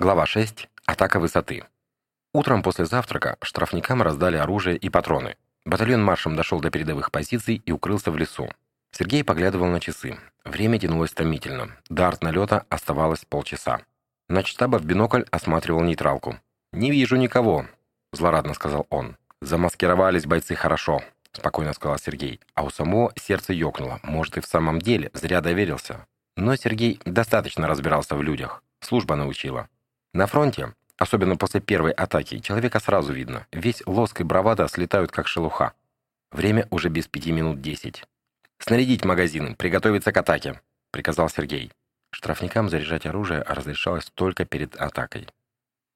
Глава 6. Атака высоты. Утром после завтрака штрафникам раздали оружие и патроны. Батальон маршем дошел до передовых позиций и укрылся в лесу. Сергей поглядывал на часы. Время тянулось томительно. До артналета оставалось полчаса. Начштаба в бинокль осматривал нейтралку. «Не вижу никого», — злорадно сказал он. «Замаскировались бойцы хорошо», — спокойно сказал Сергей. А у самого сердце ёкнуло. Может, и в самом деле зря доверился. Но Сергей достаточно разбирался в людях. Служба научила. На фронте, особенно после первой атаки, человека сразу видно. Весь лоск и бравада слетают, как шелуха. Время уже без пяти минут десять. «Снарядить магазины, приготовиться к атаке», — приказал Сергей. Штрафникам заряжать оружие разрешалось только перед атакой.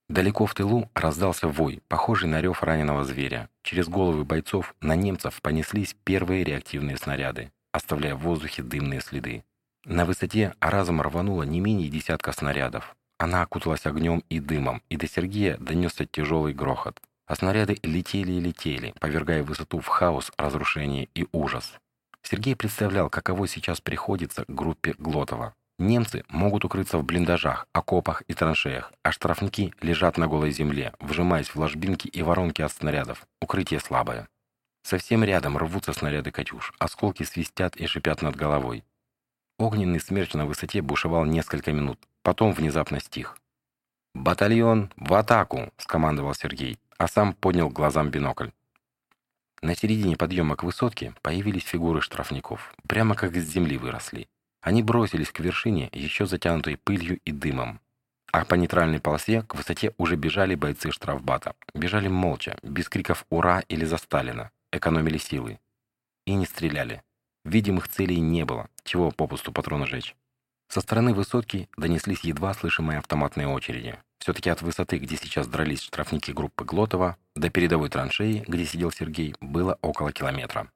Далеко в тылу раздался вой, похожий на рев раненого зверя. Через головы бойцов на немцев понеслись первые реактивные снаряды, оставляя в воздухе дымные следы. На высоте разом рвануло не менее десятка снарядов. Она окуталась огнем и дымом, и до Сергея донесся тяжелый грохот. А снаряды летели и летели, повергая высоту в хаос, разрушение и ужас. Сергей представлял, каково сейчас приходится группе Глотова. Немцы могут укрыться в блиндажах, окопах и траншеях, а штрафники лежат на голой земле, вжимаясь в ложбинки и воронки от снарядов. Укрытие слабое. Совсем рядом рвутся снаряды «Катюш», осколки свистят и шипят над головой. Огненный смерч на высоте бушевал несколько минут, потом внезапно стих. «Батальон, в атаку!» — скомандовал Сергей, а сам поднял глазам бинокль. На середине подъема к высотке появились фигуры штрафников, прямо как из земли выросли. Они бросились к вершине, еще затянутой пылью и дымом. А по нейтральной полосе к высоте уже бежали бойцы штрафбата. Бежали молча, без криков «Ура!» или «За Сталина!», экономили силы. И не стреляли. Видимых целей не было, чего попусту патроны жечь. Со стороны высотки донеслись едва слышимые автоматные очереди. Все-таки от высоты, где сейчас дрались штрафники группы Глотова, до передовой траншеи, где сидел Сергей, было около километра.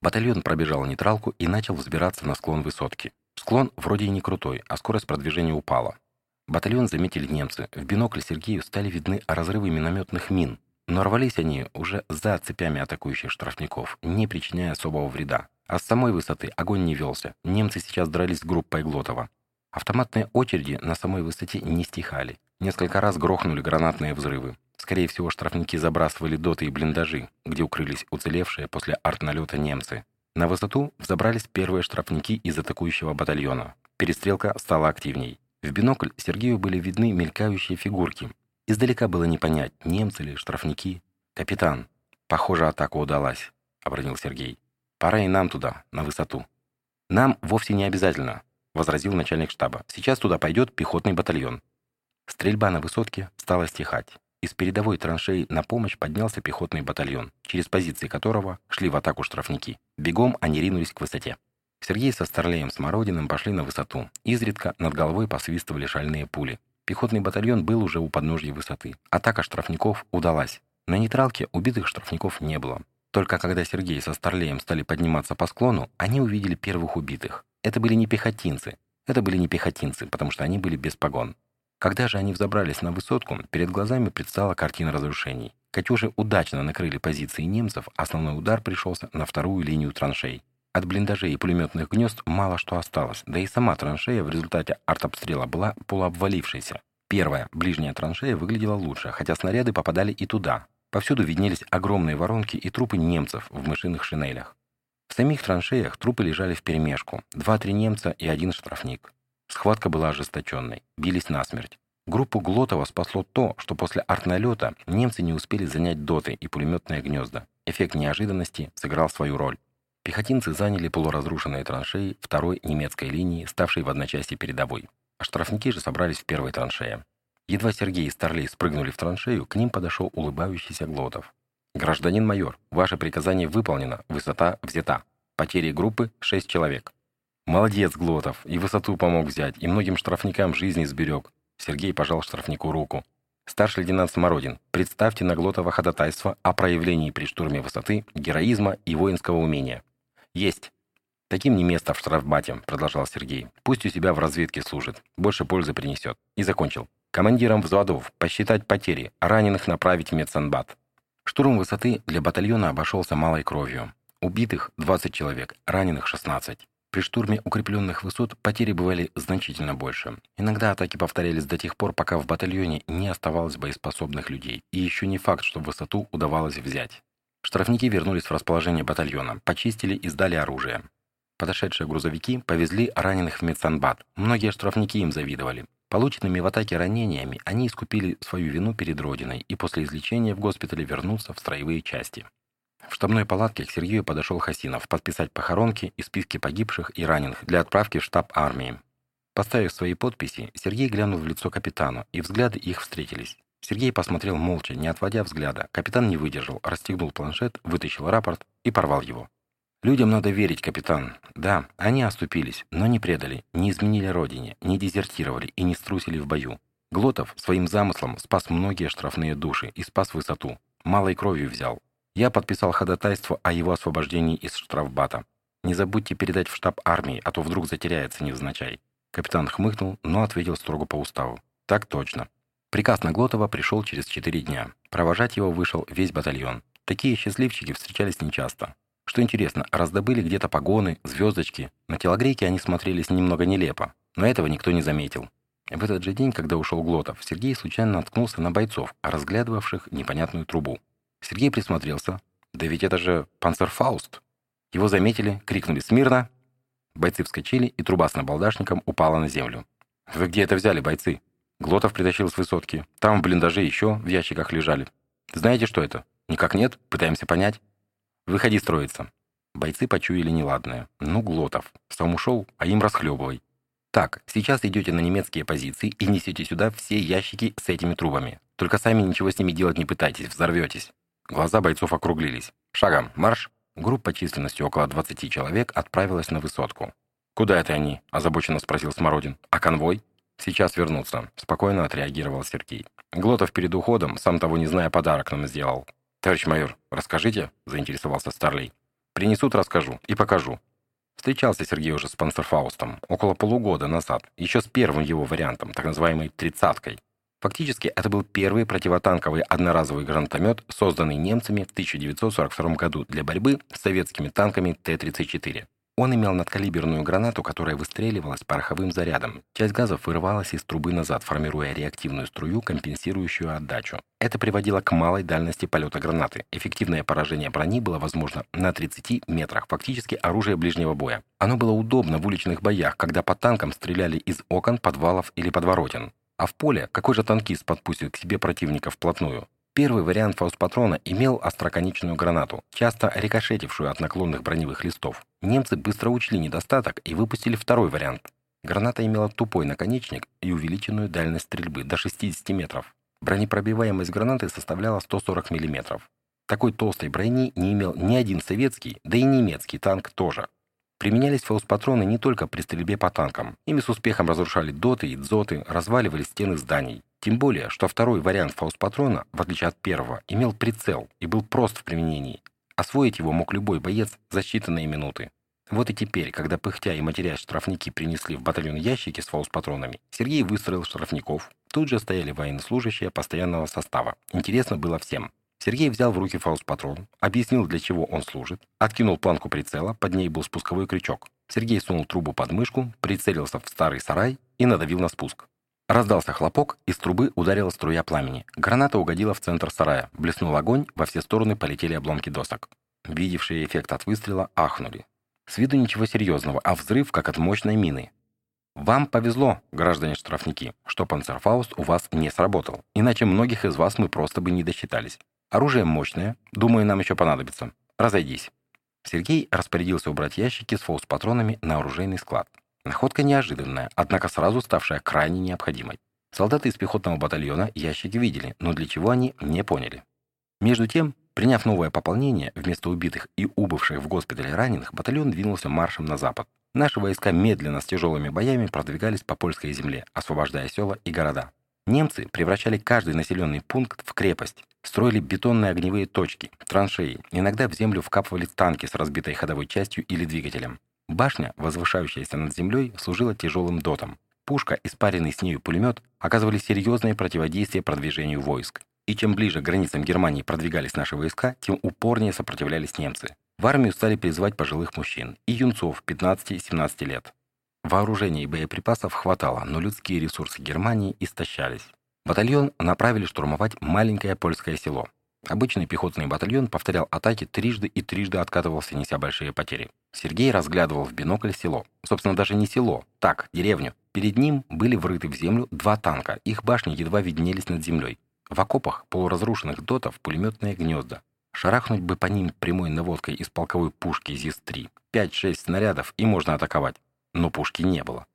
Батальон пробежал нейтралку и начал взбираться на склон высотки. Склон вроде и не крутой, а скорость продвижения упала. Батальон заметили немцы. В бинокль Сергею стали видны разрывы минометных мин, но рвались они уже за цепями атакующих штрафников, не причиняя особого вреда. А с самой высоты огонь не велся. Немцы сейчас дрались с группой Глотова. Автоматные очереди на самой высоте не стихали. Несколько раз грохнули гранатные взрывы. Скорее всего, штрафники забрасывали доты и блиндажи, где укрылись уцелевшие после артналета немцы. На высоту взобрались первые штрафники из атакующего батальона. Перестрелка стала активней. В бинокль Сергею были видны мелькающие фигурки. Издалека было не понять, немцы ли, штрафники. «Капитан, похоже, атака удалась», — обронил Сергей. Пора и нам туда, на высоту». «Нам вовсе не обязательно», — возразил начальник штаба. «Сейчас туда пойдет пехотный батальон». Стрельба на высотке стала стихать. Из передовой траншеи на помощь поднялся пехотный батальон, через позиции которого шли в атаку штрафники. Бегом они ринулись к высоте. Сергей со Старлеем Смородиным пошли на высоту. Изредка над головой посвистывали шальные пули. Пехотный батальон был уже у подножья высоты. Атака штрафников удалась. На нейтралке убитых штрафников не было. Только когда Сергей со Старлеем стали подниматься по склону, они увидели первых убитых. Это были не пехотинцы. Это были не пехотинцы, потому что они были без погон. Когда же они взобрались на высотку, перед глазами предстала картина разрушений. «Катюши» удачно накрыли позиции немцев, основной удар пришелся на вторую линию траншей. От блиндажей и пулеметных гнезд мало что осталось, да и сама траншея в результате артобстрела была полуобвалившейся. Первая, ближняя траншея, выглядела лучше, хотя снаряды попадали и туда, Повсюду виднелись огромные воронки и трупы немцев в мышиных шинелях. В самих траншеях трупы лежали вперемешку. Два-три немца и один штрафник. Схватка была ожесточенной. Бились насмерть. Группу Глотова спасло то, что после артналета немцы не успели занять доты и пулеметные гнезда. Эффект неожиданности сыграл свою роль. Пехотинцы заняли полуразрушенные траншеи второй немецкой линии, ставшей в одночасье передовой. А штрафники же собрались в первой траншее. Едва Сергей и Старлей спрыгнули в траншею, к ним подошел улыбающийся Глотов. «Гражданин майор, ваше приказание выполнено, высота взята. Потери группы — шесть человек». «Молодец, Глотов, и высоту помог взять, и многим штрафникам жизни сберег». Сергей пожал штрафнику руку. «Старший лейтенант Смородин, представьте на Глотова ходатайство о проявлении при штурме высоты, героизма и воинского умения». «Есть». «Таким не место в штрафбате», — продолжал Сергей. «Пусть у себя в разведке служит, больше пользы принесет». И закончил командирам взводов посчитать потери, раненых направить в медсанбат. Штурм высоты для батальона обошелся малой кровью. Убитых 20 человек, раненых 16. При штурме укрепленных высот потери бывали значительно больше. Иногда атаки повторялись до тех пор, пока в батальоне не оставалось боеспособных людей. И еще не факт, что высоту удавалось взять. Штрафники вернулись в расположение батальона, почистили и сдали оружие. Подошедшие грузовики повезли раненых в медсанбат. Многие штрафники им завидовали. Полученными в атаке ранениями они искупили свою вину перед Родиной и после излечения в госпитале вернутся в строевые части. В штабной палатке к Сергею подошел Хасинов подписать похоронки и списки погибших и раненых для отправки в штаб армии. Поставив свои подписи, Сергей глянул в лицо капитану, и взгляды их встретились. Сергей посмотрел молча, не отводя взгляда. Капитан не выдержал, расстегнул планшет, вытащил рапорт и порвал его. «Людям надо верить, капитан. Да, они оступились, но не предали, не изменили родине, не дезертировали и не струсили в бою. Глотов своим замыслом спас многие штрафные души и спас высоту. Малой кровью взял. Я подписал ходатайство о его освобождении из штрафбата. Не забудьте передать в штаб армии, а то вдруг затеряется невзначай». Капитан хмыкнул, но ответил строго по уставу. «Так точно». Приказ на Глотова пришел через четыре дня. Провожать его вышел весь батальон. Такие счастливчики встречались нечасто. Что интересно, раздобыли где-то погоны, звездочки. На телогрейке они смотрелись немного нелепо, но этого никто не заметил. В этот же день, когда ушел Глотов, Сергей случайно наткнулся на бойцов, разглядывавших непонятную трубу. Сергей присмотрелся. Да ведь это же панцерфауст. Его заметили, крикнули «Смирно!». Бойцы вскочили, и труба с набалдашником упала на землю. «Вы где это взяли, бойцы?» Глотов притащил с высотки. Там в блиндаже еще в ящиках лежали. Знаете, что это? Никак нет? Пытаемся понять. Выходи строиться. Бойцы почуяли неладное. Ну, Глотов. Сам ушел, а им расхлебывай. Так, сейчас идете на немецкие позиции и несете сюда все ящики с этими трубами. Только сами ничего с ними делать не пытайтесь, взорветесь. Глаза бойцов округлились. Шагом, марш. Группа численностью около 20 человек отправилась на высотку. «Куда это они?» – озабоченно спросил Смородин. «А конвой?» «Сейчас вернутся», — спокойно отреагировал Сергей. Глотов перед уходом, сам того не зная, подарок нам сделал. «Товарищ майор, расскажите?» — заинтересовался Старлей. «Принесут, расскажу и покажу». Встречался Сергей уже с Панцерфаустом около полугода назад, еще с первым его вариантом, так называемой «тридцаткой». Фактически, это был первый противотанковый одноразовый гранатомет, созданный немцами в 1942 году для борьбы с советскими танками Т-34. Он имел надкалиберную гранату, которая выстреливалась пороховым зарядом. Часть газов вырывалась из трубы назад, формируя реактивную струю, компенсирующую отдачу. Это приводило к малой дальности полета гранаты. Эффективное поражение брони было возможно на 30 метрах, фактически оружие ближнего боя. Оно было удобно в уличных боях, когда по танкам стреляли из окон, подвалов или подворотен. А в поле какой же танкист подпустит к себе противника вплотную? Первый вариант фаустпатрона имел остроконечную гранату, часто рикошетившую от наклонных броневых листов. Немцы быстро учли недостаток и выпустили второй вариант. Граната имела тупой наконечник и увеличенную дальность стрельбы до 60 метров. Бронепробиваемость гранаты составляла 140 мм. Такой толстой брони не имел ни один советский, да и немецкий танк тоже. Применялись фаустпатроны не только при стрельбе по танкам. Ими с успехом разрушали доты и дзоты, разваливали стены зданий. Тем более, что второй вариант фаустпатрона, в отличие от первого, имел прицел и был прост в применении. Освоить его мог любой боец за считанные минуты. Вот и теперь, когда пыхтя и матерясь штрафники принесли в батальон ящики с фаустпатронами, Сергей выстроил штрафников. Тут же стояли военнослужащие постоянного состава. Интересно было всем. Сергей взял в руки фаустпатрон, объяснил, для чего он служит, откинул планку прицела, под ней был спусковой крючок. Сергей сунул трубу под мышку, прицелился в старый сарай и надавил на спуск. Раздался хлопок, из трубы ударила струя пламени. Граната угодила в центр сарая. Блеснул огонь, во все стороны полетели обломки досок. Видевшие эффект от выстрела ахнули. С виду ничего серьезного, а взрыв, как от мощной мины. Вам повезло, граждане штрафники, что панцерфауст у вас не сработал. Иначе многих из вас мы просто бы не досчитались. Оружие мощное, думаю, нам еще понадобится. Разойдись. Сергей распорядился убрать ящики с фаус-патронами на оружейный склад. Находка неожиданная, однако сразу ставшая крайне необходимой. Солдаты из пехотного батальона ящики видели, но для чего они не поняли. Между тем, приняв новое пополнение, вместо убитых и убывших в госпитале раненых, батальон двинулся маршем на запад. Наши войска медленно с тяжелыми боями продвигались по польской земле, освобождая села и города. Немцы превращали каждый населенный пункт в крепость, строили бетонные огневые точки, траншеи, иногда в землю вкапывали танки с разбитой ходовой частью или двигателем. Башня, возвышающаяся над землей, служила тяжелым дотом. Пушка и спаренный с нею пулемет оказывали серьезное противодействие продвижению войск. И чем ближе к границам Германии продвигались наши войска, тем упорнее сопротивлялись немцы. В армию стали призывать пожилых мужчин и юнцов 15-17 лет. Вооружения и боеприпасов хватало, но людские ресурсы Германии истощались. Батальон направили штурмовать маленькое польское село. Обычный пехотный батальон повторял атаки трижды и трижды откатывался, неся большие потери. Сергей разглядывал в бинокль село. Собственно, даже не село, так, деревню. Перед ним были врыты в землю два танка, их башни едва виднелись над землей. В окопах полуразрушенных дотов пулеметные гнезда. Шарахнуть бы по ним прямой наводкой из полковой пушки ЗИС-3. 5-6 снарядов, и можно атаковать. Но пушки не было.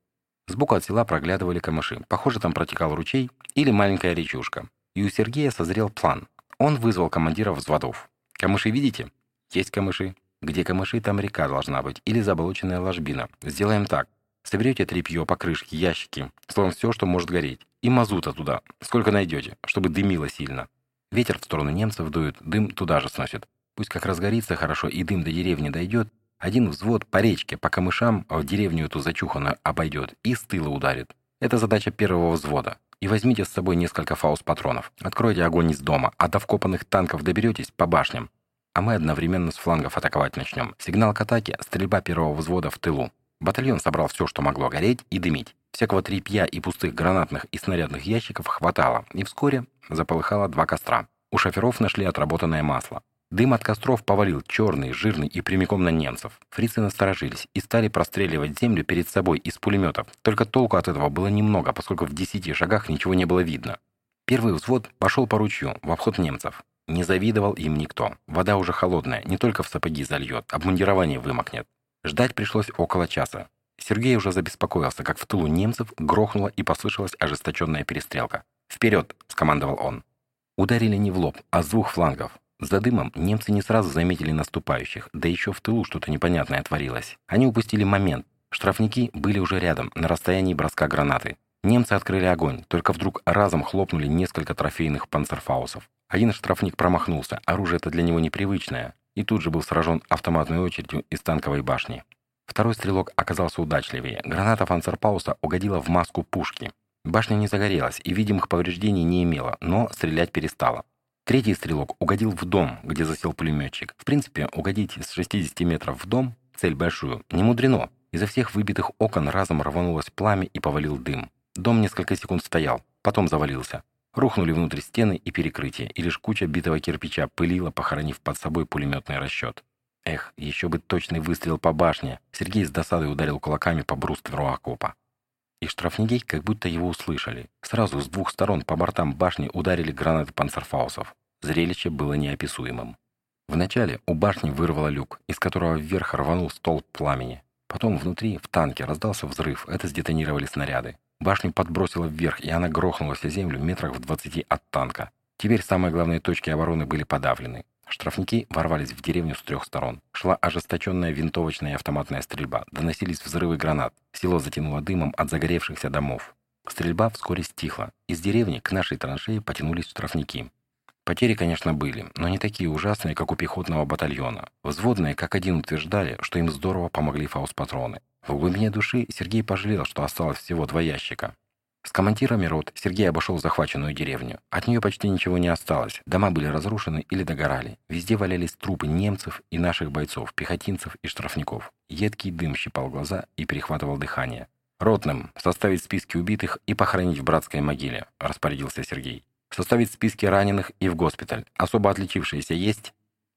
Сбоку от села проглядывали камыши. Похоже, там протекал ручей или маленькая речушка. И у Сергея созрел план. Он вызвал командиров взводов. «Камыши видите?» «Есть камыши». «Где камыши, там река должна быть. Или заболоченная ложбина. Сделаем так. Соберете тряпье, покрышки, ящики. Словом, все, что может гореть. И мазута туда. Сколько найдете, чтобы дымило сильно. Ветер в сторону немцев дует, дым туда же сносит. Пусть как разгорится хорошо и дым до деревни дойдет, один взвод по речке, по камышам в деревню эту зачуханную обойдет и с тыла ударит. Это задача первого взвода. И возьмите с собой несколько фаус-патронов. Откройте огонь из дома, а до вкопанных танков доберетесь по башням. А мы одновременно с флангов атаковать начнем. Сигнал к атаке – стрельба первого взвода в тылу. Батальон собрал все, что могло гореть и дымить. Всякого тряпья и пустых гранатных и снарядных ящиков хватало, и вскоре заполыхало два костра. У шоферов нашли отработанное масло. Дым от костров повалил черный, жирный и прямиком на немцев. Фрицы насторожились и стали простреливать землю перед собой из пулеметов. Только толку от этого было немного, поскольку в десяти шагах ничего не было видно. Первый взвод пошел по ручью, в обход немцев. Не завидовал им никто. Вода уже холодная, не только в сапоги зальет, обмундирование вымокнет. Ждать пришлось около часа. Сергей уже забеспокоился, как в тылу немцев грохнула и послышалась ожесточенная перестрелка. «Вперед!» — скомандовал он. Ударили не в лоб, а с двух флангов. За дымом немцы не сразу заметили наступающих, да еще в тылу что-то непонятное творилось. Они упустили момент. Штрафники были уже рядом, на расстоянии броска гранаты. Немцы открыли огонь, только вдруг разом хлопнули несколько трофейных панцерфаусов. Один штрафник промахнулся, оружие это для него непривычное, и тут же был сражен автоматной очередью из танковой башни. Второй стрелок оказался удачливее. Граната Фанцерпауса угодила в маску пушки. Башня не загорелась и видимых повреждений не имела, но стрелять перестала. Третий стрелок угодил в дом, где засел пулеметчик. В принципе, угодить с 60 метров в дом, цель большую, не мудрено. Изо всех выбитых окон разом рванулось пламя и повалил дым. Дом несколько секунд стоял, потом завалился. Рухнули внутрь стены и перекрытия, и лишь куча битого кирпича пылила, похоронив под собой пулеметный расчет. Эх, еще бы точный выстрел по башне. Сергей с досадой ударил кулаками по брустверу окопа. И штрафники как будто его услышали. Сразу с двух сторон по бортам башни ударили гранаты панцерфаусов. Зрелище было неописуемым. Вначале у башни вырвало люк, из которого вверх рванул столб пламени. Потом внутри, в танке, раздался взрыв. Это сдетонировали снаряды. Башню подбросило вверх, и она грохнулась о землю метрах в двадцати от танка. Теперь самые главные точки обороны были подавлены. Штрафники ворвались в деревню с трех сторон. Шла ожесточенная винтовочная и автоматная стрельба. Доносились взрывы гранат. Село затянуло дымом от загоревшихся домов. Стрельба вскоре стихла. Из деревни к нашей траншее потянулись штрафники. Потери, конечно, были, но не такие ужасные, как у пехотного батальона. Взводные как один утверждали, что им здорово помогли фаус-патроны. В глубине души Сергей пожалел, что осталось всего два ящика. С командирами рот Сергей обошел захваченную деревню. От нее почти ничего не осталось. Дома были разрушены или догорали. Везде валялись трупы немцев и наших бойцов, пехотинцев и штрафников. Едкий дым щипал глаза и перехватывал дыхание. «Ротным составить списки убитых и похоронить в братской могиле», – распорядился Сергей. «Составить списки раненых и в госпиталь. Особо отличившиеся есть?»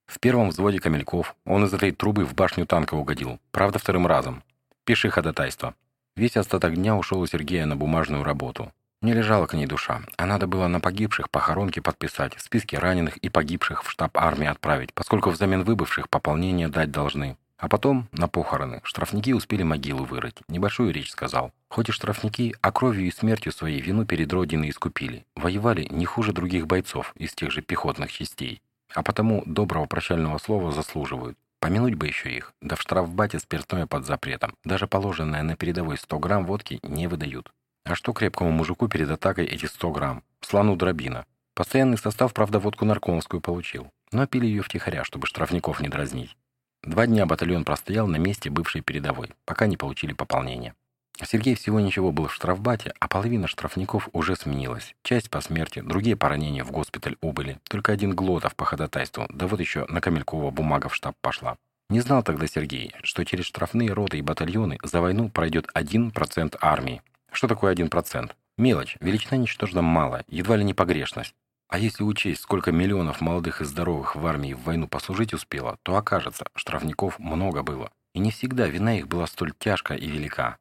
В первом взводе Камельков он из этой трубы в башню танка угодил. Правда, вторым разом. «Пиши ходатайство». Весь остаток дня ушел у Сергея на бумажную работу. Не лежала к ней душа, а надо было на погибших похоронки подписать, списки раненых и погибших в штаб армии отправить, поскольку взамен выбывших пополнение дать должны. А потом на похороны. Штрафники успели могилу вырыть. Небольшую речь сказал. Хоть и штрафники, а кровью и смертью своей вину перед Родиной искупили. Воевали не хуже других бойцов из тех же пехотных частей. А потому доброго прощального слова заслуживают. Помянуть бы еще их, да в штрафбате спиртное под запретом. Даже положенное на передовой 100 грамм водки не выдают. А что крепкому мужику перед атакой эти 100 грамм? Слону дробина. Постоянный состав, правда, водку наркомовскую получил. Но пили ее втихаря, чтобы штрафников не дразнить. Два дня батальон простоял на месте бывшей передовой, пока не получили пополнение. Сергей всего ничего был в штрафбате, а половина штрафников уже сменилась. Часть по смерти, другие по ранению в госпиталь убыли. Только один Глотов по ходатайству, да вот еще на Камелькова бумага в штаб пошла. Не знал тогда Сергей, что через штрафные роты и батальоны за войну пройдет 1% армии. Что такое 1%? Мелочь, величина ничтожно мало, едва ли не погрешность. А если учесть, сколько миллионов молодых и здоровых в армии в войну послужить успело, то окажется, штрафников много было. И не всегда вина их была столь тяжка и велика.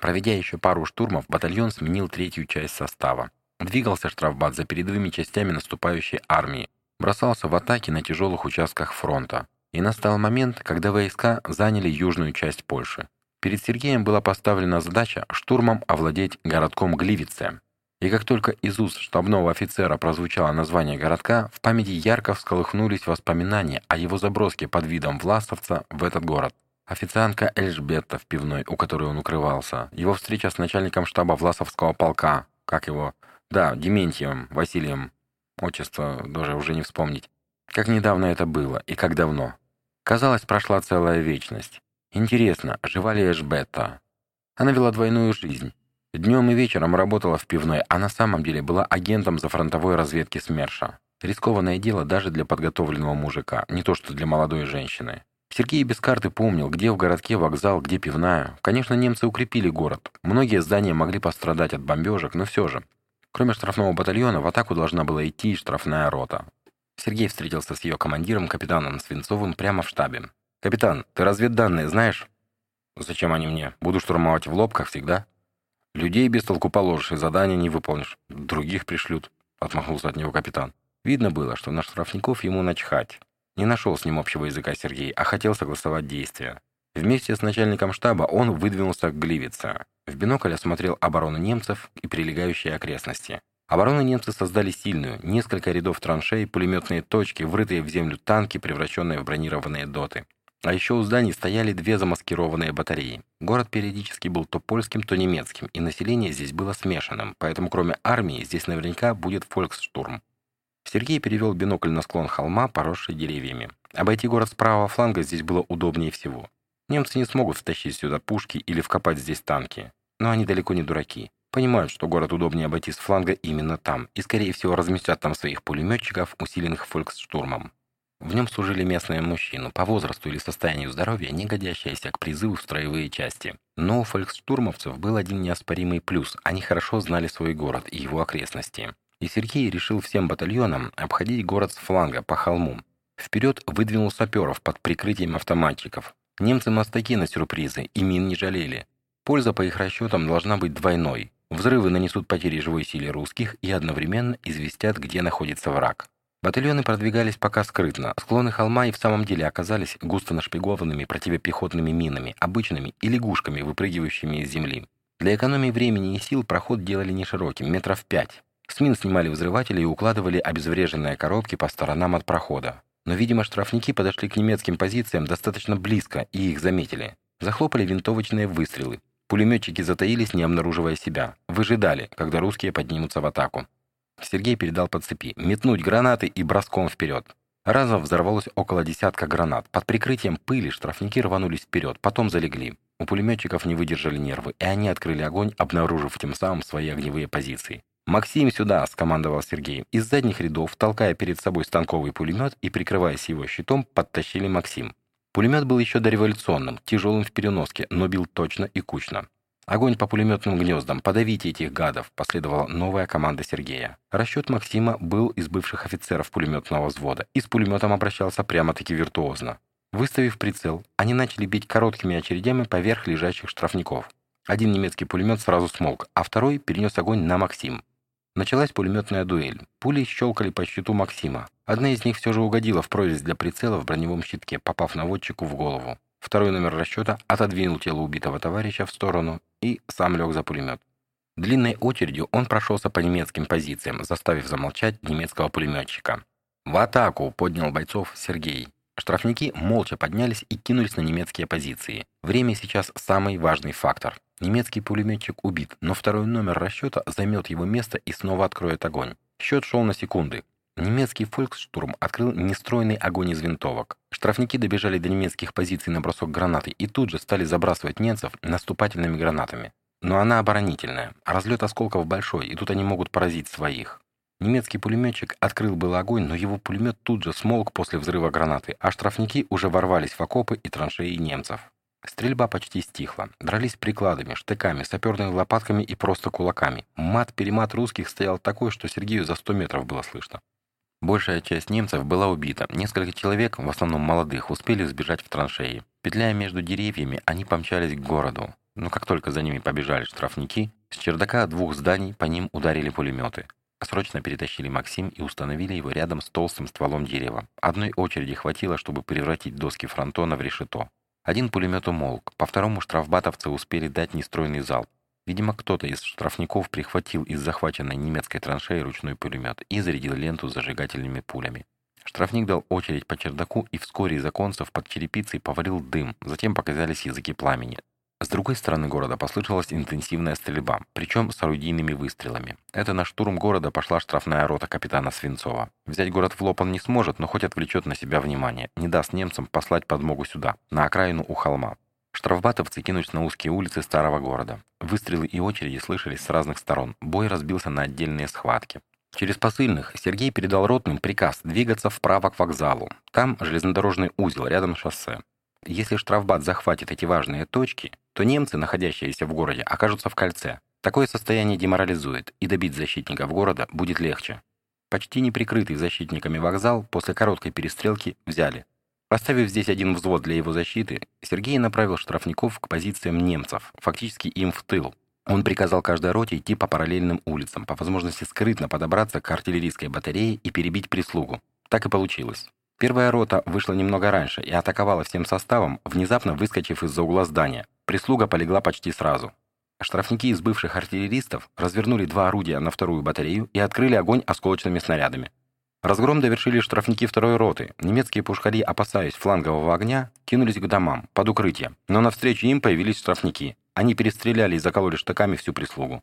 Проведя еще пару штурмов, батальон сменил третью часть состава. Двигался штрафбат за передовыми частями наступающей армии, бросался в атаки на тяжелых участках фронта. И настал момент, когда войска заняли южную часть Польши. Перед Сергеем была поставлена задача штурмом овладеть городком Гливице. И как только из уст штабного офицера прозвучало название городка, в памяти ярко всколыхнулись воспоминания о его заброске под видом властовца в этот город. Официантка Эльжбетта в пивной, у которой он укрывался, его встреча с начальником штаба Власовского полка, как его, да, Дементьевым, Василием, отчество даже уже не вспомнить. Как недавно это было и как давно. Казалось, прошла целая вечность. Интересно, жива ли Эшбетта? Она вела двойную жизнь. Днем и вечером работала в пивной, а на самом деле была агентом за фронтовой разведки СМЕРШа. Рискованное дело даже для подготовленного мужика, не то что для молодой женщины. Сергей без карты помнил, где в городке вокзал, где пивная. Конечно, немцы укрепили город. Многие здания могли пострадать от бомбежек, но все же. Кроме штрафного батальона, в атаку должна была идти штрафная рота. Сергей встретился с ее командиром, капитаном Свинцовым, прямо в штабе. «Капитан, ты разведданные знаешь?» «Зачем они мне? Буду штурмовать в лоб, как всегда». «Людей без толку положишь и задания не выполнишь. Других пришлют», — отмахнулся от него капитан. Видно было, что на штрафников ему начхать. Не нашел с ним общего языка Сергей, а хотел согласовать действия. Вместе с начальником штаба он выдвинулся к Гливице. В бинокль осмотрел оборону немцев и прилегающие окрестности. Оборону немцы создали сильную, несколько рядов траншей, пулеметные точки, врытые в землю танки, превращенные в бронированные доты. А еще у зданий стояли две замаскированные батареи. Город периодически был то польским, то немецким, и население здесь было смешанным, поэтому кроме армии здесь наверняка будет фольксштурм. Сергей перевел бинокль на склон холма, поросший деревьями. Обойти город с правого фланга здесь было удобнее всего. Немцы не смогут втащить сюда пушки или вкопать здесь танки. Но они далеко не дураки. Понимают, что город удобнее обойти с фланга именно там, и, скорее всего, разместят там своих пулеметчиков, усиленных фольксштурмом. В нем служили местные мужчины, по возрасту или состоянию здоровья, не годящиеся к призыву в строевые части. Но у фольксштурмовцев был один неоспоримый плюс – они хорошо знали свой город и его окрестности. И Сергей решил всем батальонам обходить город с фланга по холму. Вперед выдвинул саперов под прикрытием автоматчиков. Немцы мастаки на сюрпризы и мин не жалели. Польза по их расчетам должна быть двойной. Взрывы нанесут потери живой силе русских и одновременно известят, где находится враг. Батальоны продвигались пока скрытно. Склоны холма и в самом деле оказались густо нашпигованными противопехотными минами, обычными и лягушками, выпрыгивающими из земли. Для экономии времени и сил проход делали не широким, метров пять. С мин снимали взрыватели и укладывали обезвреженные коробки по сторонам от прохода. Но, видимо, штрафники подошли к немецким позициям достаточно близко и их заметили. Захлопали винтовочные выстрелы. Пулеметчики затаились, не обнаруживая себя. Выжидали, когда русские поднимутся в атаку. Сергей передал по цепи. Метнуть гранаты и броском вперед. Разом взорвалось около десятка гранат. Под прикрытием пыли штрафники рванулись вперед, потом залегли. У пулеметчиков не выдержали нервы, и они открыли огонь, обнаружив тем самым свои огневые позиции. «Максим, сюда!» – скомандовал Сергей. Из задних рядов, толкая перед собой станковый пулемет и прикрываясь его щитом, подтащили Максим. Пулемет был еще дореволюционным, тяжелым в переноске, но бил точно и кучно. «Огонь по пулеметным гнездам! Подавите этих гадов!» – последовала новая команда Сергея. Расчет Максима был из бывших офицеров пулеметного взвода и с пулеметом обращался прямо-таки виртуозно. Выставив прицел, они начали бить короткими очередями поверх лежащих штрафников. Один немецкий пулемет сразу смолк, а второй перенес огонь на Максим. Началась пулеметная дуэль. Пули щелкали по щиту Максима. Одна из них все же угодила в прорезь для прицела в броневом щитке, попав наводчику в голову. Второй номер расчета отодвинул тело убитого товарища в сторону и сам лег за пулемет. Длинной очередью он прошелся по немецким позициям, заставив замолчать немецкого пулеметчика. «В атаку!» — поднял бойцов Сергей. Штрафники молча поднялись и кинулись на немецкие позиции. Время сейчас самый важный фактор. Немецкий пулеметчик убит, но второй номер расчета займет его место и снова откроет огонь. Счет шел на секунды. Немецкий фольксштурм открыл нестройный огонь из винтовок. Штрафники добежали до немецких позиций на бросок гранаты и тут же стали забрасывать немцев наступательными гранатами. Но она оборонительная. Разлет осколков большой, и тут они могут поразить своих. Немецкий пулеметчик открыл был огонь, но его пулемет тут же смолк после взрыва гранаты, а штрафники уже ворвались в окопы и траншеи немцев. Стрельба почти стихла. Дрались прикладами, штыками, саперными лопатками и просто кулаками. Мат-перемат русских стоял такой, что Сергею за 100 метров было слышно. Большая часть немцев была убита. Несколько человек, в основном молодых, успели сбежать в траншеи. Петляя между деревьями, они помчались к городу. Но как только за ними побежали штрафники, с чердака двух зданий по ним ударили пулеметы. Срочно перетащили Максим и установили его рядом с толстым стволом дерева. Одной очереди хватило, чтобы превратить доски фронтона в решето. Один пулемет умолк, по второму штрафбатовцы успели дать нестройный залп. Видимо, кто-то из штрафников прихватил из захваченной немецкой траншеи ручной пулемет и зарядил ленту зажигательными пулями. Штрафник дал очередь по чердаку, и вскоре из оконцев под черепицей повалил дым, затем показались языки пламени. С другой стороны города послышалась интенсивная стрельба, причем с орудийными выстрелами. Это на штурм города пошла штрафная рота капитана Свинцова. Взять город в лоб он не сможет, но хоть отвлечет на себя внимание, не даст немцам послать подмогу сюда, на окраину у холма. Штрафбатовцы кинулись на узкие улицы старого города. Выстрелы и очереди слышались с разных сторон. Бой разбился на отдельные схватки. Через посыльных Сергей передал ротным приказ двигаться вправо к вокзалу. Там железнодорожный узел рядом с шоссе. Если штрафбат захватит эти важные точки, то немцы, находящиеся в городе, окажутся в кольце. Такое состояние деморализует, и добить защитников города будет легче. Почти неприкрытый защитниками вокзал после короткой перестрелки взяли. Поставив здесь один взвод для его защиты, Сергей направил штрафников к позициям немцев, фактически им в тыл. Он приказал каждой роте идти по параллельным улицам, по возможности скрытно подобраться к артиллерийской батарее и перебить прислугу. Так и получилось. Первая рота вышла немного раньше и атаковала всем составом, внезапно выскочив из-за угла здания. Прислуга полегла почти сразу. Штрафники из бывших артиллеристов развернули два орудия на вторую батарею и открыли огонь осколочными снарядами. Разгром довершили штрафники второй роты. Немецкие пушкари, опасаясь флангового огня, кинулись к домам, под укрытие. Но навстречу им появились штрафники. Они перестреляли и закололи штыками всю прислугу.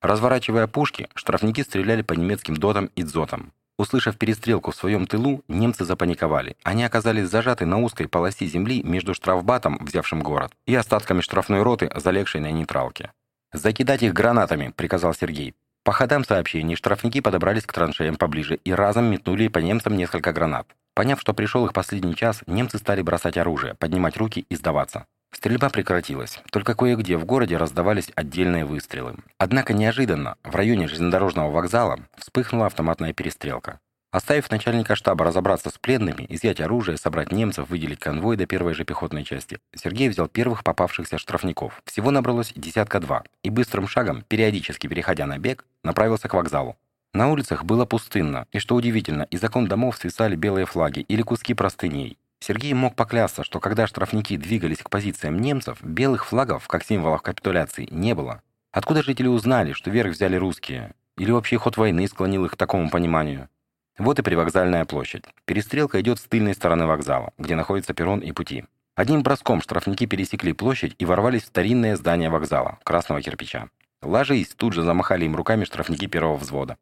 Разворачивая пушки, штрафники стреляли по немецким дотам и дзотам. Услышав перестрелку в своем тылу, немцы запаниковали. Они оказались зажаты на узкой полосе земли между штрафбатом, взявшим город, и остатками штрафной роты, залегшей на нейтралке. «Закидать их гранатами», — приказал Сергей. По ходам сообщений штрафники подобрались к траншеям поближе и разом метнули по немцам несколько гранат. Поняв, что пришел их последний час, немцы стали бросать оружие, поднимать руки и сдаваться. Стрельба прекратилась, только кое-где в городе раздавались отдельные выстрелы. Однако неожиданно в районе железнодорожного вокзала вспыхнула автоматная перестрелка. Оставив начальника штаба разобраться с пленными, изъять оружие, собрать немцев, выделить конвой до первой же пехотной части, Сергей взял первых попавшихся штрафников. Всего набралось десятка-два, и быстрым шагом, периодически переходя на бег, направился к вокзалу. На улицах было пустынно, и, что удивительно, из окон домов свисали белые флаги или куски простыней. Сергей мог поклясться, что когда штрафники двигались к позициям немцев, белых флагов, как символов капитуляции, не было. Откуда жители узнали, что верх взяли русские? Или общий ход войны склонил их к такому пониманию? Вот и привокзальная площадь. Перестрелка идет с тыльной стороны вокзала, где находится перрон и пути. Одним броском штрафники пересекли площадь и ворвались в старинное здание вокзала, красного кирпича. Ложись, тут же замахали им руками штрафники первого взвода.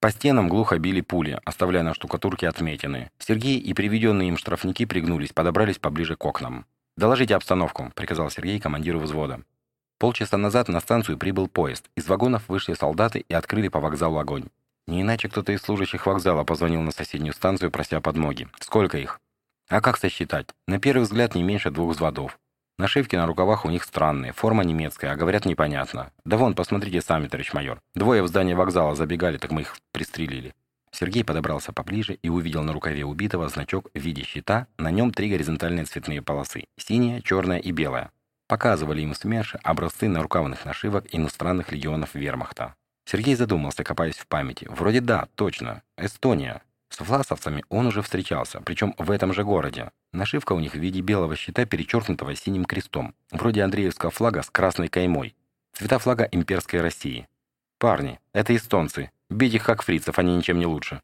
По стенам глухо били пули, оставляя на штукатурке отметины. Сергей и приведенные им штрафники пригнулись, подобрались поближе к окнам. «Доложите обстановку», — приказал Сергей командиру взвода. Полчаса назад на станцию прибыл поезд. Из вагонов вышли солдаты и открыли по вокзалу огонь. Не иначе кто-то из служащих вокзала позвонил на соседнюю станцию, прося подмоги. Сколько их? А как сосчитать? На первый взгляд не меньше двух взводов. Нашивки на рукавах у них странные, форма немецкая, а говорят непонятно. Да вон, посмотрите сами, товарищ майор. Двое в здание вокзала забегали, так мы их пристрелили. Сергей подобрался поближе и увидел на рукаве убитого значок в виде щита, на нем три горизонтальные цветные полосы – синяя, черная и белая. Показывали им СМЕРШ образцы нарукавных нашивок иностранных легионов вермахта. Сергей задумался, копаясь в памяти. Вроде да, точно. Эстония. С власовцами он уже встречался, причем в этом же городе. Нашивка у них в виде белого щита, перечеркнутого синим крестом, вроде Андреевского флага с красной каймой. Цвета флага имперской России. Парни, это эстонцы. Бить их как фрицев, они ничем не лучше.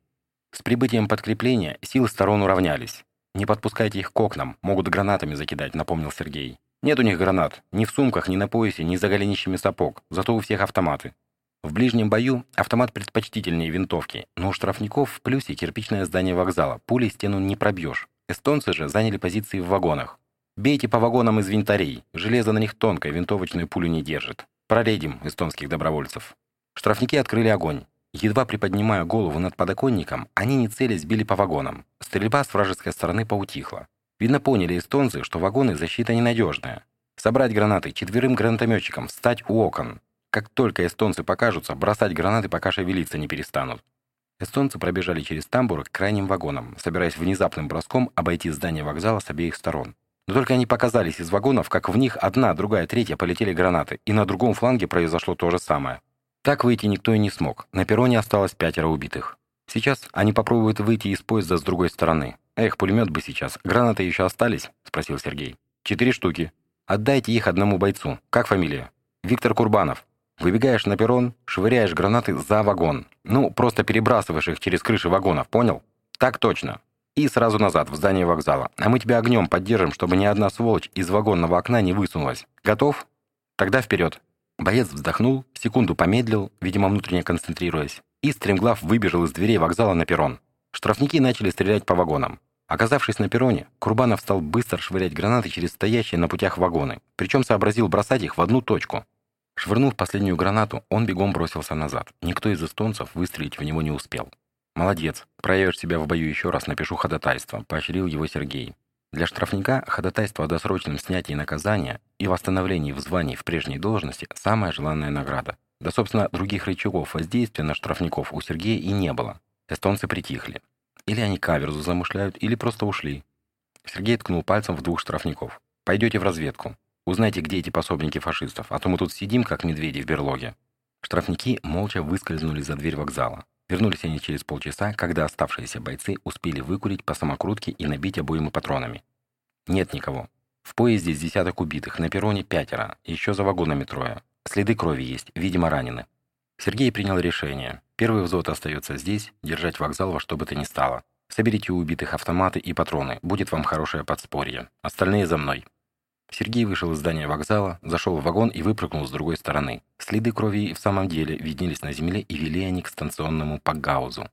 С прибытием подкрепления силы сторон уравнялись. «Не подпускайте их к окнам, могут гранатами закидать», — напомнил Сергей. «Нет у них гранат. Ни в сумках, ни на поясе, ни за голенищами сапог. Зато у всех автоматы. В ближнем бою автомат предпочтительнее винтовки, но у штрафников в плюсе кирпичное здание вокзала, пулей стену не пробьешь. Эстонцы же заняли позиции в вагонах. Бейте по вагонам из винтарей, железо на них тонкое, винтовочную пулю не держит. Проредим эстонских добровольцев. Штрафники открыли огонь. Едва приподнимая голову над подоконником, они не целясь били по вагонам. Стрельба с вражеской стороны поутихла. Видно, поняли эстонцы, что вагоны защита ненадежная. Собрать гранаты четверым гранатометчикам, встать у окон. Как только эстонцы покажутся, бросать гранаты, пока шевелиться не перестанут. Эстонцы пробежали через тамбур к крайним вагонам, собираясь внезапным броском обойти здание вокзала с обеих сторон. Но только они показались из вагонов, как в них одна, другая, третья полетели гранаты, и на другом фланге произошло то же самое. Так выйти никто и не смог. На перроне осталось пятеро убитых. Сейчас они попробуют выйти из поезда с другой стороны. «Эх, пулемет бы сейчас. Гранаты еще остались?» — спросил Сергей. «Четыре штуки. Отдайте их одному бойцу. Как фамилия?» «Виктор Курбанов». Выбегаешь на перрон, швыряешь гранаты за вагон. Ну, просто перебрасываешь их через крыши вагонов, понял? Так точно. И сразу назад, в здание вокзала. А мы тебя огнем поддержим, чтобы ни одна сволочь из вагонного окна не высунулась. Готов? Тогда вперед. Боец вздохнул, секунду помедлил, видимо, внутренне концентрируясь, и стремглав выбежал из дверей вокзала на перрон. Штрафники начали стрелять по вагонам. Оказавшись на перроне, Курбанов стал быстро швырять гранаты через стоящие на путях вагоны, причем сообразил бросать их в одну точку. Швырнув последнюю гранату, он бегом бросился назад. Никто из эстонцев выстрелить в него не успел. «Молодец. Проявишь себя в бою еще раз, напишу ходатайство», – поощрил его Сергей. Для штрафника ходатайство о досрочном снятии наказания и восстановлении в звании в прежней должности – самая желанная награда. Да, собственно, других рычагов воздействия на штрафников у Сергея и не было. Эстонцы притихли. Или они каверзу замышляют, или просто ушли. Сергей ткнул пальцем в двух штрафников. «Пойдете в разведку. Узнайте, где эти пособники фашистов, а то мы тут сидим, как медведи в берлоге». Штрафники молча выскользнули за дверь вокзала. Вернулись они через полчаса, когда оставшиеся бойцы успели выкурить по самокрутке и набить обоими патронами. Нет никого. В поезде с десяток убитых, на перроне пятеро, еще за вагонами трое. Следы крови есть, видимо, ранены. Сергей принял решение. Первый взвод остается здесь, держать вокзал во что бы то ни стало. Соберите у убитых автоматы и патроны, будет вам хорошее подспорье. Остальные за мной. Сергей вышел из здания вокзала, зашел в вагон и выпрыгнул с другой стороны. Следы крови в самом деле виднелись на земле и вели они к станционному Пакгаузу.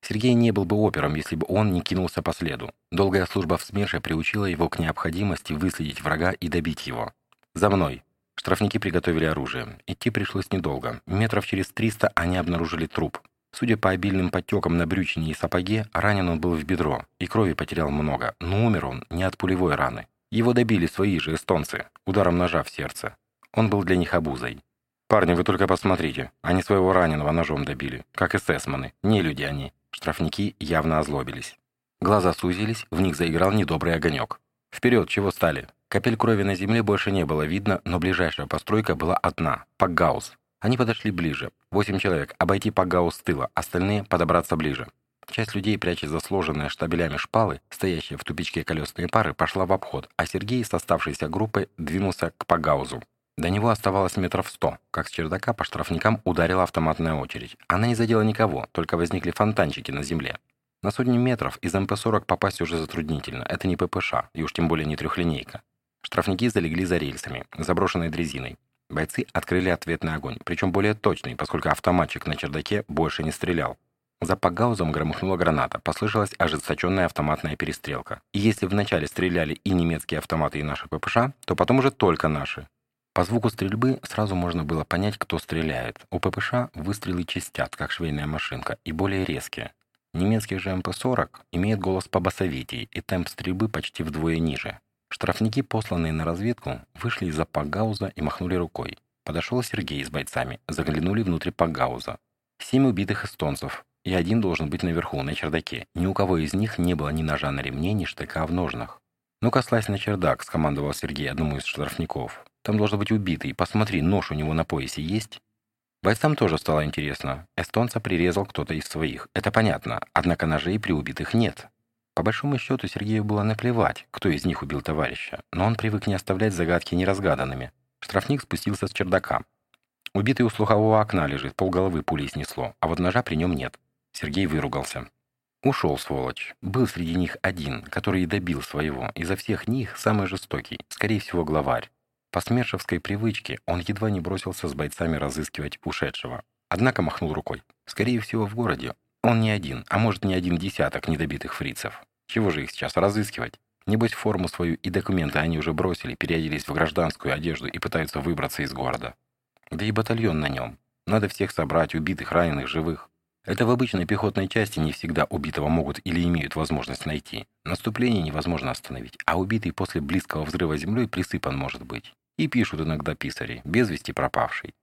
Сергей не был бы опером, если бы он не кинулся по следу. Долгая служба в СМЕРШе приучила его к необходимости выследить врага и добить его. «За мной!» Штрафники приготовили оружие. Идти пришлось недолго. Метров через триста они обнаружили труп. Судя по обильным подтекам на брючине и сапоге, ранен он был в бедро, и крови потерял много, но умер он не от пулевой раны. Его добили свои же эстонцы, ударом ножа в сердце. Он был для них обузой. «Парни, вы только посмотрите. Они своего раненого ножом добили. Как эсэсманы. Не люди они». Штрафники явно озлобились. Глаза сузились, в них заиграл недобрый огонек. «Вперед, чего стали?» Капель крови на земле больше не было видно, но ближайшая постройка была одна – Пакгаус. Они подошли ближе. Восемь человек. Обойти Пакгаус с тыла, остальные – подобраться ближе. Часть людей, пряча за сложенные штабелями шпалы, стоящие в тупичке колесные пары, пошла в обход, а Сергей с оставшейся группой двинулся к Пагаузу. До него оставалось метров сто, как с чердака по штрафникам ударила автоматная очередь. Она не задела никого, только возникли фонтанчики на земле. На сотни метров из МП-40 попасть уже затруднительно, это не ППШ, и уж тем более не трехлинейка. Штрафники залегли за рельсами, заброшенной дрезиной. Бойцы открыли ответный огонь, причем более точный, поскольку автоматчик на чердаке больше не стрелял. За пагаузом громыхнула граната, послышалась ожесточенная автоматная перестрелка. И если вначале стреляли и немецкие автоматы, и наши ППШ, то потом уже только наши. По звуку стрельбы сразу можно было понять, кто стреляет. У ППШ выстрелы чистят, как швейная машинка, и более резкие. Немецкий же МП-40 имеет голос побасовитей, и темп стрельбы почти вдвое ниже. Штрафники, посланные на разведку, вышли из-за пагауза и махнули рукой. Подошел Сергей с бойцами, заглянули внутрь пагауза. Семь убитых эстонцев, и один должен быть наверху, на чердаке. Ни у кого из них не было ни ножа на ремне, ни штыка в ножнах. «Ну-ка, слазь на чердак», — скомандовал Сергей одному из штрафников. «Там должен быть убитый. Посмотри, нож у него на поясе есть?» Бойцам тоже стало интересно. Эстонца прирезал кто-то из своих. Это понятно, однако ножей при убитых нет. По большому счету Сергею было наплевать, кто из них убил товарища, но он привык не оставлять загадки неразгаданными. Штрафник спустился с чердака. Убитый у слухового окна лежит, полголовы пулей снесло, а вот ножа при нем нет. Сергей выругался. Ушел, сволочь. Был среди них один, который и добил своего. Изо всех них самый жестокий, скорее всего, главарь. По смершевской привычке он едва не бросился с бойцами разыскивать ушедшего. Однако махнул рукой. Скорее всего, в городе он не один, а может не один десяток недобитых фрицев. Чего же их сейчас разыскивать? Небось, форму свою и документы они уже бросили, переоделись в гражданскую одежду и пытаются выбраться из города. Да и батальон на нем. Надо всех собрать, убитых, раненых, живых. Это в обычной пехотной части не всегда убитого могут или имеют возможность найти. Наступление невозможно остановить, а убитый после близкого взрыва землей присыпан может быть. И пишут иногда писари, без вести пропавший.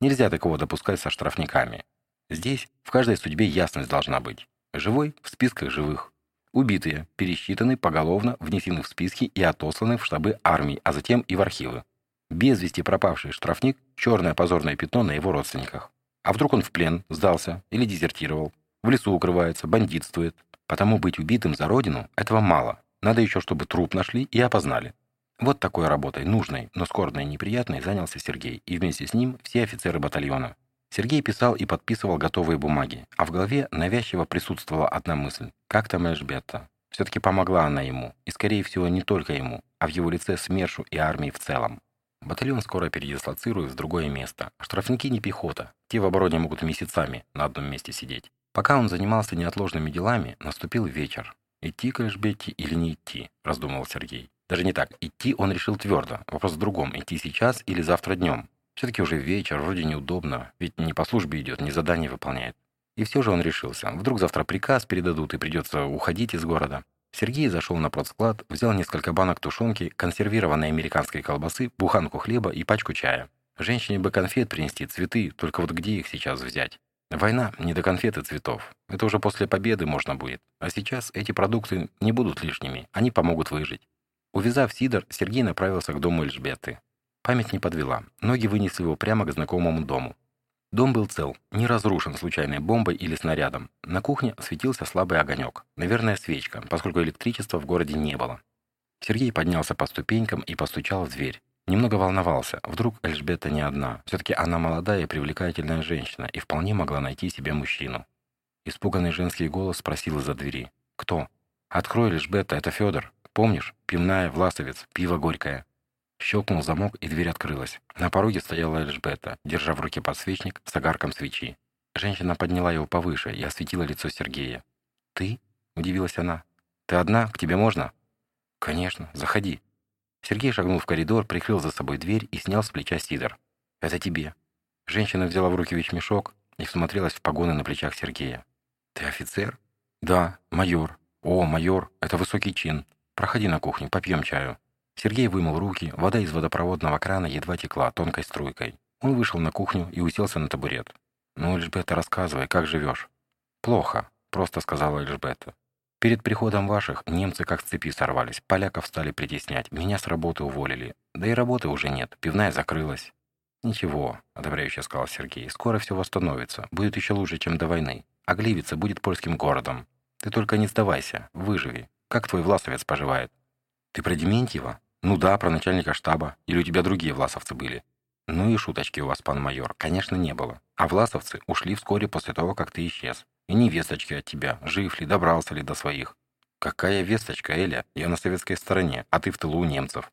Нельзя такого допускать со штрафниками. Здесь в каждой судьбе ясность должна быть. Живой в списках живых. Убитые пересчитаны поголовно, внесены в списки и отосланы в штабы армии, а затем и в архивы. Без вести пропавший штрафник – черное позорное пятно на его родственниках. А вдруг он в плен, сдался или дезертировал, в лесу укрывается, бандитствует. Потому быть убитым за родину – этого мало. Надо еще, чтобы труп нашли и опознали. Вот такой работой, нужной, но скорбной и неприятной, занялся Сергей, и вместе с ним все офицеры батальона. Сергей писал и подписывал готовые бумаги, а в голове навязчиво присутствовала одна мысль – как там Эшбетта? Все-таки помогла она ему, и, скорее всего, не только ему, а в его лице СМЕРШу и армии в целом. Батальон скоро передислоцируют в другое место. Штрафники не пехота, те в обороне могут месяцами на одном месте сидеть. Пока он занимался неотложными делами, наступил вечер. «Идти к Эшбетте или не идти?» – раздумывал Сергей. Даже не так. Идти он решил твердо. Вопрос в другом. Идти сейчас или завтра днем. Все-таки уже вечер, вроде неудобно. Ведь не по службе идет, не задание выполняет. И все же он решился. Вдруг завтра приказ передадут и придется уходить из города. Сергей зашел на продсклад, взял несколько банок тушенки, консервированной американской колбасы, буханку хлеба и пачку чая. Женщине бы конфет принести, цветы, только вот где их сейчас взять? Война не до конфет и цветов. Это уже после победы можно будет. А сейчас эти продукты не будут лишними, они помогут выжить. Увязав Сидор, Сергей направился к дому Эльжбеты. Память не подвела. Ноги вынесли его прямо к знакомому дому. Дом был цел, не разрушен случайной бомбой или снарядом. На кухне светился слабый огонек. Наверное, свечка, поскольку электричества в городе не было. Сергей поднялся по ступенькам и постучал в дверь. Немного волновался. Вдруг Эльжбета не одна. Все-таки она молодая и привлекательная женщина и вполне могла найти себе мужчину. Испуганный женский голос спросил из-за двери. «Кто?» «Открой, Эльжбета, это Федор». Помнишь? Пивная, Власовец, пиво горькое». Щелкнул замок, и дверь открылась. На пороге стояла Эльжбета, держа в руке подсвечник с огарком свечи. Женщина подняла его повыше и осветила лицо Сергея. «Ты?» — удивилась она. «Ты одна? К тебе можно?» «Конечно. Заходи». Сергей шагнул в коридор, прикрыл за собой дверь и снял с плеча сидор. «Это тебе». Женщина взяла в руки вещмешок и всмотрелась в погоны на плечах Сергея. «Ты офицер?» «Да, майор». «О, майор, это высокий чин. «Проходи на кухню, попьем чаю». Сергей вымыл руки, вода из водопроводного крана едва текла тонкой струйкой. Он вышел на кухню и уселся на табурет. «Ну, Эльжбета, рассказывай, как живешь?» «Плохо», — просто сказала Эльжбета. «Перед приходом ваших немцы как с цепи сорвались, поляков стали притеснять, меня с работы уволили. Да и работы уже нет, пивная закрылась». «Ничего», — одобряюще сказал Сергей, — «скоро все восстановится, будет еще лучше, чем до войны. А Гливица будет польским городом. Ты только не сдавайся, выживи, как твой Власовец поживает? Ты про Дементьева? Ну да, про начальника штаба. Или у тебя другие власовцы были? Ну и шуточки у вас, пан майор, конечно, не было. А власовцы ушли вскоре после того, как ты исчез. И не весточки от тебя, жив ли, добрался ли до своих. Какая весточка, Эля? Я на советской стороне, а ты в тылу у немцев.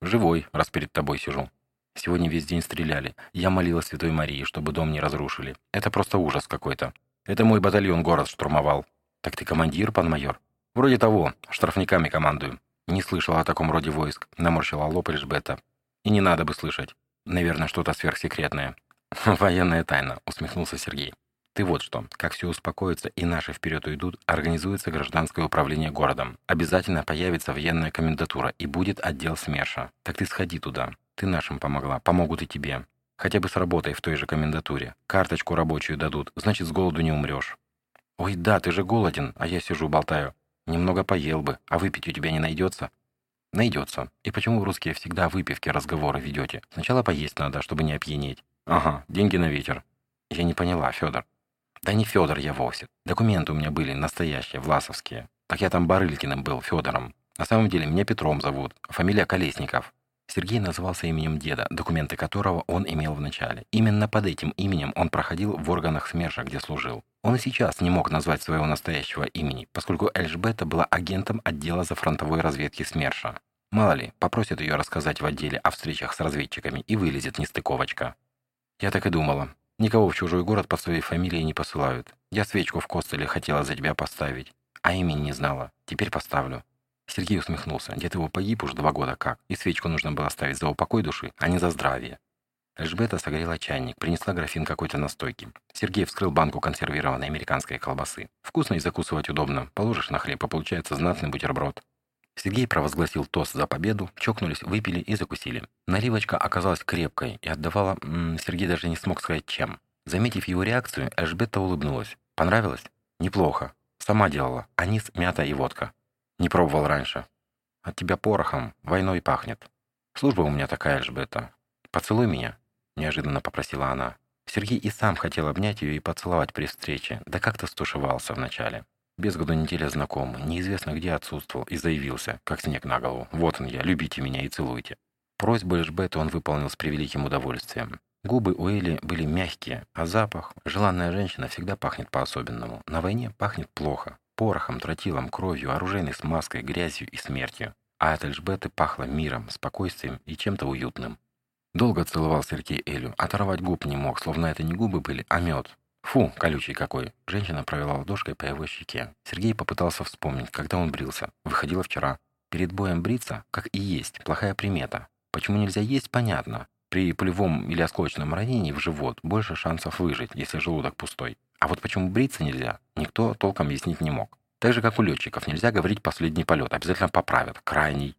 Живой, раз перед тобой сижу. Сегодня весь день стреляли. Я молила Святой Марии, чтобы дом не разрушили. Это просто ужас какой-то. Это мой батальон город штурмовал. Так ты командир, пан майор? «Вроде того, штрафниками командую». «Не слышал о таком роде войск», — наморщила лоб Эльжбета. «И не надо бы слышать. Наверное, что-то сверхсекретное». «Военная тайна», — усмехнулся Сергей. «Ты вот что, как все успокоится и наши вперед уйдут, организуется гражданское управление городом. Обязательно появится военная комендатура и будет отдел СМЕРШа. Так ты сходи туда. Ты нашим помогла, помогут и тебе. Хотя бы с работой в той же комендатуре. Карточку рабочую дадут, значит, с голоду не умрешь». «Ой, да, ты же голоден, а я сижу болтаю. Немного поел бы, а выпить у тебя не найдется?» «Найдется. И почему вы, русские, всегда выпивки разговоры ведете? Сначала поесть надо, чтобы не опьянеть». «Ага, деньги на ветер». «Я не поняла, Федор». «Да не Федор я вовсе. Документы у меня были настоящие, власовские. Так я там Барылькиным был, Федором. На самом деле меня Петром зовут, фамилия Колесников. Сергей назывался именем деда, документы которого он имел в начале. Именно под этим именем он проходил в органах СМЕРШа, где служил. Он и сейчас не мог назвать своего настоящего имени, поскольку Эльжбета была агентом отдела за фронтовой разведки СМЕРШа. Мало ли, попросит ее рассказать в отделе о встречах с разведчиками и вылезет нестыковочка. Я так и думала. Никого в чужой город под своей фамилией не посылают. Я свечку в Костеле хотела за тебя поставить, а имени не знала. Теперь поставлю. Сергей усмехнулся. Дед его погиб уже два года как, и свечку нужно было ставить за упокой души, а не за здравие. Эльжбета согрела чайник, принесла графин какой-то настойки. Сергей вскрыл банку консервированной американской колбасы. Вкусно и закусывать удобно. Положишь на хлеб, и получается знатный бутерброд. Сергей провозгласил тост за победу, чокнулись, выпили и закусили. Наливочка оказалась крепкой и отдавала... М -м, Сергей даже не смог сказать, чем. Заметив его реакцию, Эльжбета улыбнулась. «Понравилось?» «Неплохо. Сама делала. Анис, мята и водка. Не пробовал раньше. От тебя порохом, войной пахнет. Служба у меня такая, Эльжбета. Поцелуй меня». — неожиданно попросила она. Сергей и сам хотел обнять ее и поцеловать при встрече, да как-то стушевался вначале. Без году неделя знаком, неизвестно где отсутствовал и заявился, как снег на голову. «Вот он я, любите меня и целуйте». Просьбу Эльжбета он выполнил с превеликим удовольствием. Губы у Эли были мягкие, а запах... Желанная женщина всегда пахнет по-особенному. На войне пахнет плохо. Порохом, тротилом, кровью, оружейной смазкой, грязью и смертью. А от Эльжбеты пахло миром, спокойствием и чем-то уютным. Долго целовал Сергей Элю, оторвать губ не мог, словно это не губы были, а мед. Фу, колючий какой. Женщина провела ладошкой по его щеке. Сергей попытался вспомнить, когда он брился. Выходило вчера. Перед боем бриться, как и есть, плохая примета. Почему нельзя есть, понятно. При пулевом или осколочном ранении в живот больше шансов выжить, если желудок пустой. А вот почему бриться нельзя, никто толком объяснить не мог. Так же, как у летчиков, нельзя говорить «последний полет», обязательно поправят, крайний.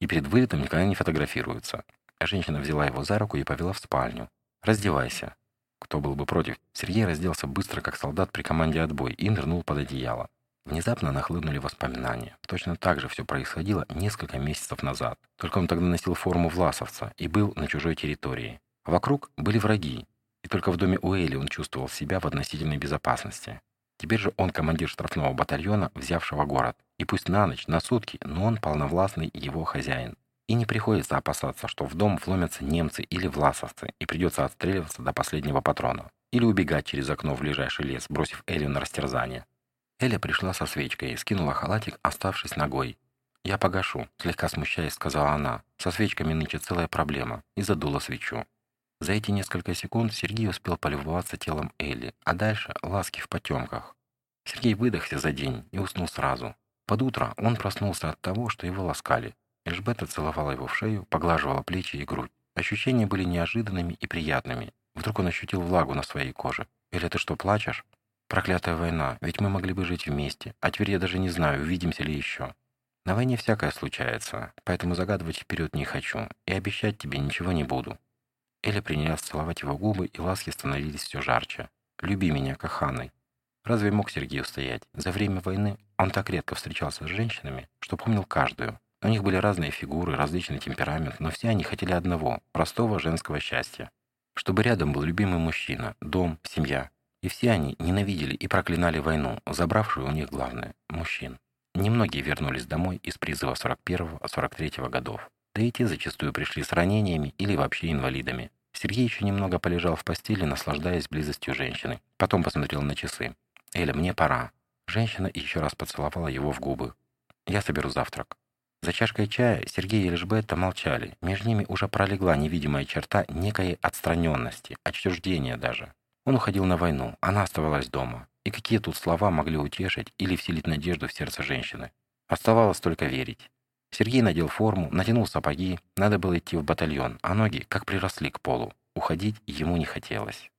И перед вылетом никогда не фотографируются. Женщина взяла его за руку и повела в спальню. «Раздевайся». Кто был бы против? Сергей разделся быстро, как солдат при команде «Отбой», и нырнул под одеяло. Внезапно нахлынули воспоминания. Точно так же все происходило несколько месяцев назад. Только он тогда носил форму власовца и был на чужой территории. Вокруг были враги, и только в доме Уэйли он чувствовал себя в относительной безопасности. Теперь же он командир штрафного батальона, взявшего город. И пусть на ночь, на сутки, но он полновластный его хозяин. И не приходится опасаться, что в дом вломятся немцы или власовцы, и придется отстреливаться до последнего патрона. Или убегать через окно в ближайший лес, бросив Элю на растерзание. Эля пришла со свечкой и скинула халатик, оставшись ногой. «Я погашу», — слегка смущаясь, сказала она. «Со свечками нынче целая проблема», и задула свечу. За эти несколько секунд Сергей успел полюбоваться телом Элли, а дальше — ласки в потемках. Сергей выдохся за день и уснул сразу. Под утро он проснулся от того, что его ласкали. Эльжбета целовала его в шею, поглаживала плечи и грудь. Ощущения были неожиданными и приятными. Вдруг он ощутил влагу на своей коже. «Эля, ты что, плачешь?» «Проклятая война, ведь мы могли бы жить вместе. А теперь я даже не знаю, увидимся ли еще». «На войне всякое случается, поэтому загадывать вперед не хочу и обещать тебе ничего не буду». Эля принялась целовать его губы, и ласки становились все жарче. «Люби меня, каханой». Разве мог Сергей устоять? За время войны он так редко встречался с женщинами, что помнил каждую. У них были разные фигуры, различный темперамент, но все они хотели одного – простого женского счастья. Чтобы рядом был любимый мужчина, дом, семья. И все они ненавидели и проклинали войну, забравшую у них главное – мужчин. Немногие вернулись домой из призыва 41-43 годов. Да и те зачастую пришли с ранениями или вообще инвалидами. Сергей еще немного полежал в постели, наслаждаясь близостью женщины. Потом посмотрел на часы. «Эля, мне пора». Женщина еще раз поцеловала его в губы. «Я соберу завтрак». За чашкой чая Сергей и Эльжбета молчали. Между ними уже пролегла невидимая черта некой отстраненности, отчуждения даже. Он уходил на войну, она оставалась дома. И какие тут слова могли утешить или вселить надежду в сердце женщины? Оставалось только верить. Сергей надел форму, натянул сапоги, надо было идти в батальон, а ноги как приросли к полу. Уходить ему не хотелось.